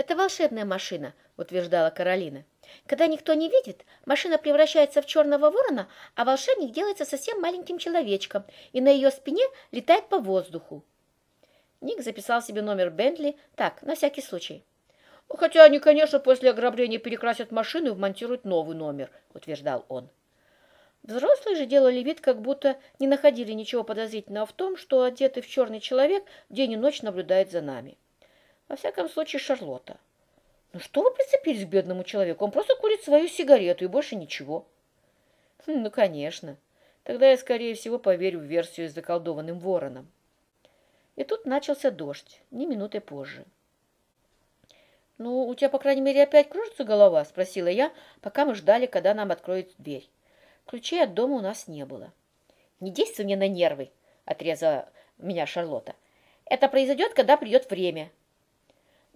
«Это волшебная машина», — утверждала Каролина. «Когда никто не видит, машина превращается в черного ворона, а волшебник делается совсем маленьким человечком и на ее спине летает по воздуху». Ник записал себе номер Бентли так, на всякий случай. «Хотя они, конечно, после ограбления перекрасят машину и вмонтируют новый номер», — утверждал он. Взрослые же делали вид, как будто не находили ничего подозрительного в том, что одетый в черный человек день и ночь наблюдает за нами. Во всяком случае, Шарлотта. Ну что вы прицепились к бедному человеку? Он просто курит свою сигарету и больше ничего. Хм, ну, конечно. Тогда я, скорее всего, поверю в версию с заколдованным вороном. И тут начался дождь, ни минуты позже. «Ну, у тебя, по крайней мере, опять кружится голова?» – спросила я, пока мы ждали, когда нам откроют дверь. Ключей от дома у нас не было. «Не действуй мне на нервы!» – отрезала меня Шарлотта. «Это произойдет, когда придет время.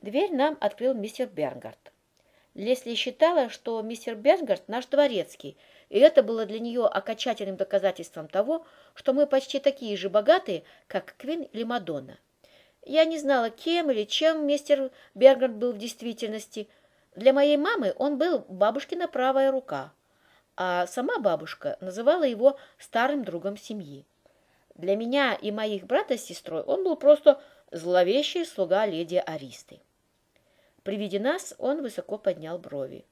Дверь нам открыл мистер Бернгард. Лесли считала, что мистер Бернгард наш дворецкий, и это было для нее окончательным доказательством того, что мы почти такие же богатые, как Квин или Мадонна. Я не знала, кем или чем мистер Бернгард был в действительности. Для моей мамы он был бабушкина правая рука, а сама бабушка называла его старым другом семьи. Для меня и моих брата с сестрой он был просто зловещий слуга леди Аристы. При виде нас он высоко поднял брови.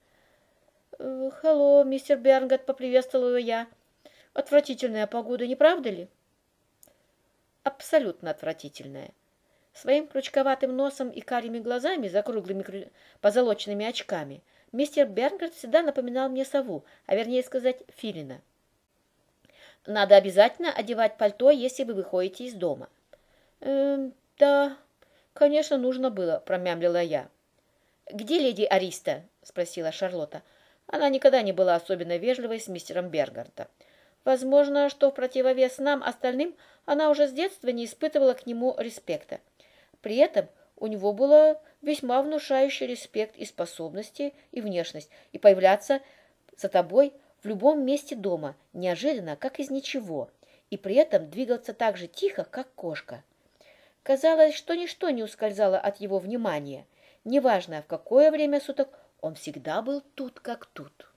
«Э, «Hello, мистер Бернгат», — поприветствовала я. «Отвратительная погода, не правда ли?» «Абсолютно отвратительная». Своим крючковатым носом и карими глазами за круглыми позолоченными очками мистер Бернгард всегда напоминал мне сову, а вернее сказать, филина. «Надо обязательно одевать пальто, если вы выходите из дома». «Эм, да, конечно, нужно было», — промямлила я. «Где леди Ариста?» – спросила Шарлотта. Она никогда не была особенно вежливой с мистером Бергартом. Возможно, что в противовес нам, остальным, она уже с детства не испытывала к нему респекта. При этом у него было весьма внушающий респект и способности, и внешность, и появляться за тобой в любом месте дома, неожиданно, как из ничего, и при этом двигаться так же тихо, как кошка. Казалось, что ничто не ускользало от его внимания – Неважно, в какое время суток, он всегда был тут как тут.